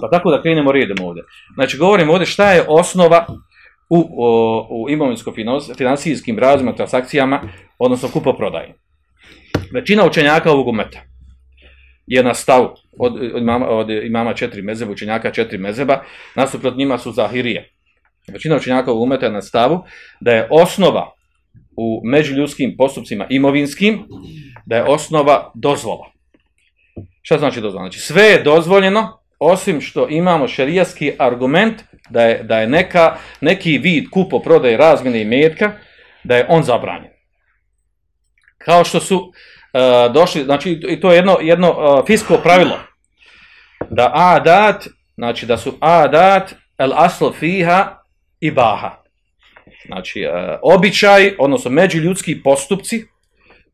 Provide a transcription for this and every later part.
Pa tako da krenemo redom ovdje. Znači, govorimo ovdje šta je osnova u, u imovinsko-financijskim razima, transakcijama, odnosno kupoprodaji. Većina učenjaka ovog umeta je na stavu od, od, imama, od imama četiri mezeba, učenjaka četiri mezeba, nasuprot njima su zahirije. Većina učenjaka umeta na stavu da je osnova u međuljudskim postupcima imovinskim, da je osnova dozvola. Šta znači dozvola? Znači sve je dozvoljeno, osim što imamo šerijski argument da je, da je neka, neki vid kupo prodaje razmjene i metka, da je on zabranjen. Kao što su uh, došli, znači i to je jedno, jedno uh, fisko pravilo, da adat, znači da su adat el aslo fiha i baha. Znači, uh, običaj, odnosno međuljudski postupci,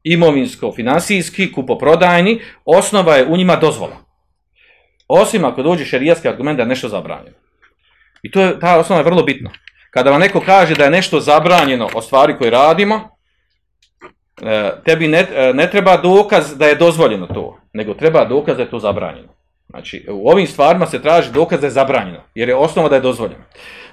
imovinsko-finansijski, kupoprodajni, osnova je u njima dozvola. Osim ako dođe šerijatski argument da je nešto zabranjeno. I to je, ta osnova je vrlo bitna. Kada vam neko kaže da je nešto zabranjeno o stvari koje radimo, e, tebi ne, e, ne treba dokaz da je dozvoljeno to, nego treba dokaz da je to zabranjeno. Znači, u ovim stvarima se traži dokaz da je zabranjeno, jer je osnova da je dozvoljeno.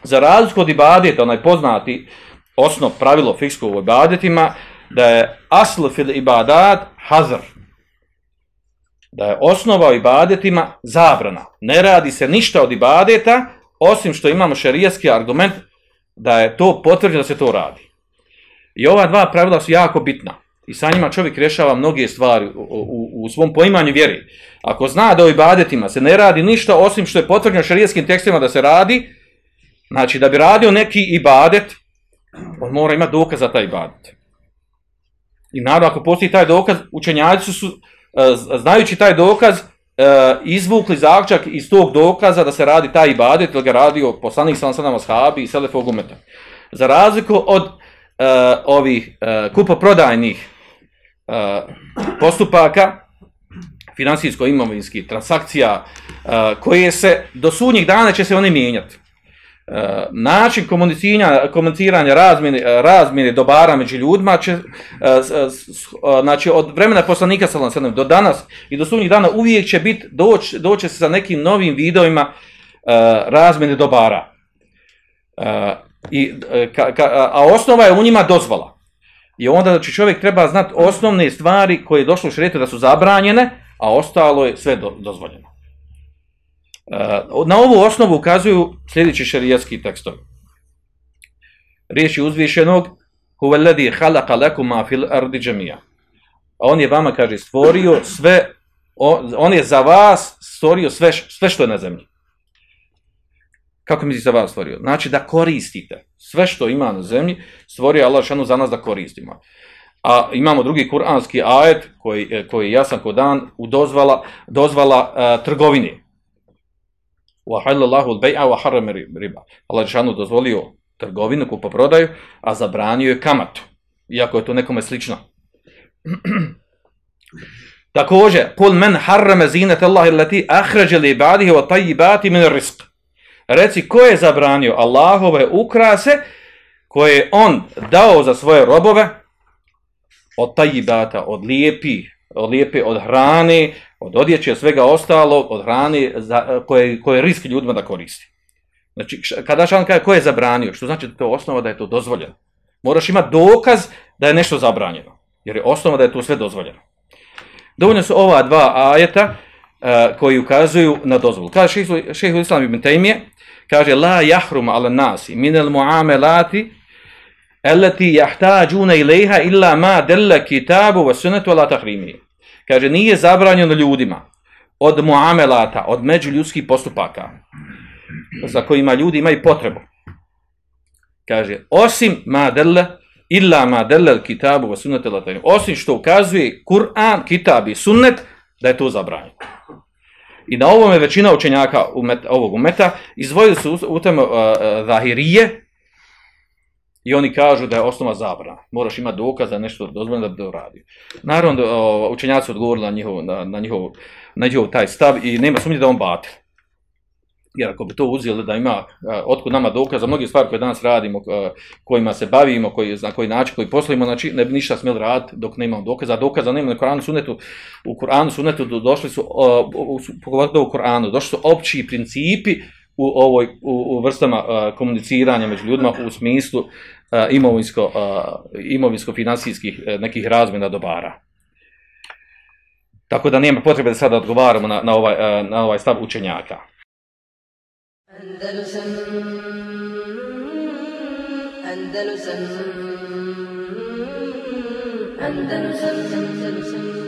Za razliku od ibadeta, onaj poznati osnov pravilo fiksko u ibadetima, da je asl fil ibadat hazr, da je osnova u ibadetima zabrana. Ne radi se ništa od ibadeta, osim što imamo šerijski argument da je to potvrđeno da se to radi. I ova dva pravila su jako bitna. I sa njima čovjek rješava mnoge stvari u, u, u svom poimanju vjeri. Ako zna da u ibadetima se ne radi ništa osim što je potvrđeno šerijskim tekstima da se radi, znači da bi radio neki ibadet, on mora imati dokaz za taj ibadet. I naravno ako postoji taj dokaz, učenjaci su E, znajući taj dokaz, e, izvukli zaključak iz tog dokaza da se radi taj ibadet, ili ga radio poslanik sam sadama shabi i selefog umeta. Za razliku od uh, ovih uh, kupoprodajnih postupaka, finansijsko-imovinskih transakcija, uh, koje se do sudnjih dana će se one mijenjati. E, način komuniciranja, razmjene, razmjene dobara među ljudima će, e, znači od vremena poslanika sallam do danas i do sudnjih dana uvijek će biti, doći doći se sa nekim novim vidovima e, razmjene dobara. I, a osnova je u njima dozvola. I onda znači, čovjek treba znati osnovne stvari koje je došlo u šretu da su zabranjene, a ostalo je sve do, dozvoljeno. Na ovu osnovu ukazuju sljedeći šerijatski tekstovi. Riječi uzvišenog Huveledi halaka lekuma fil ardi džemija. On je vama, kaže, stvorio sve, on je za vas stvorio sve, sve što je na zemlji kako mi za vas stvorio? Znači da koristite. Sve što ima na zemlji stvorio je Allah šanu za nas da koristimo. A imamo drugi kuranski ajet koji, e, koji je jasan ko dan u dozvala, dozvala uh, e, trgovini. Wahallallahu al-bai'a wa riba. Allah šanu dozvolio trgovinu, kupoprodaju, a zabranio je kamatu. Iako je to nekome slično. Također, kul men harrama zinata Allahi lati akhraja li ibadihi wa tayyibati min rizq. Reci, ko je zabranio Allahove ukrase koje on dao za svoje robove od tajibata, od lijepi, od lijepe, od hrane, od odjeće, svega ostalo, od hrane za, koje, koje je risk ljudima da koristi. Znači, kada šan kaže ko je zabranio, što znači da to je osnova da je to dozvoljeno? Moraš imati dokaz da je nešto zabranjeno, jer je osnova da je to sve dozvoljeno. Dovoljno su ova dva ajeta koji ukazuju na dozvolu. Kaže šeho Islam ibn Taymiye, kaže la jahrum ala nasi minel muamelati allati yahtajuna ilayha illa ma dalla kitabu wa sunnatu ala tahrimihi kaže, nije zabranjeno ljudima od muamelata, od međuljudskih postupaka, za kojima ljudi imaju potrebu. Kaže, osim ma delle, illa ma delle kitabu wa sunnete latajnu. Osim što ukazuje Kur'an, kitab i sunnet, da je to zabranjeno. I na ovom je većina učenjaka umet, ovog umeta izdvojili su u, u temu uh, zahirije, I oni kažu da je osnova zabrana. Moraš imati dokaz da nešto dozvoljeno da bi to radio. Naravno, učenjaci odgovorili na njihov, na, na, njihov, na njihov taj stav i nema sumnje da on batil. Jer ako bi to uzeli da ima, a, otkud nama dokaz za mnoge stvari koje danas radimo, a, kojima se bavimo, koji, na koji način, koji poslujemo, znači ne bi ništa smjeli raditi dok nemamo dokaza. A dokaza nema na Koranu sunetu, u Koranu sunetu do- došli su, su- pogotovo u Koranu, došli su opći principi u ovoj u, u vrstama komuniciranja među ljudima u smislu imovinsko a, imovinsko financijskih e, nekih razmjena dobara. Tako da nema potrebe da sada odgovaramo na, na, ovaj, na ovaj stav učenjaka. Andalusam Andalusam Andalusam Andalusam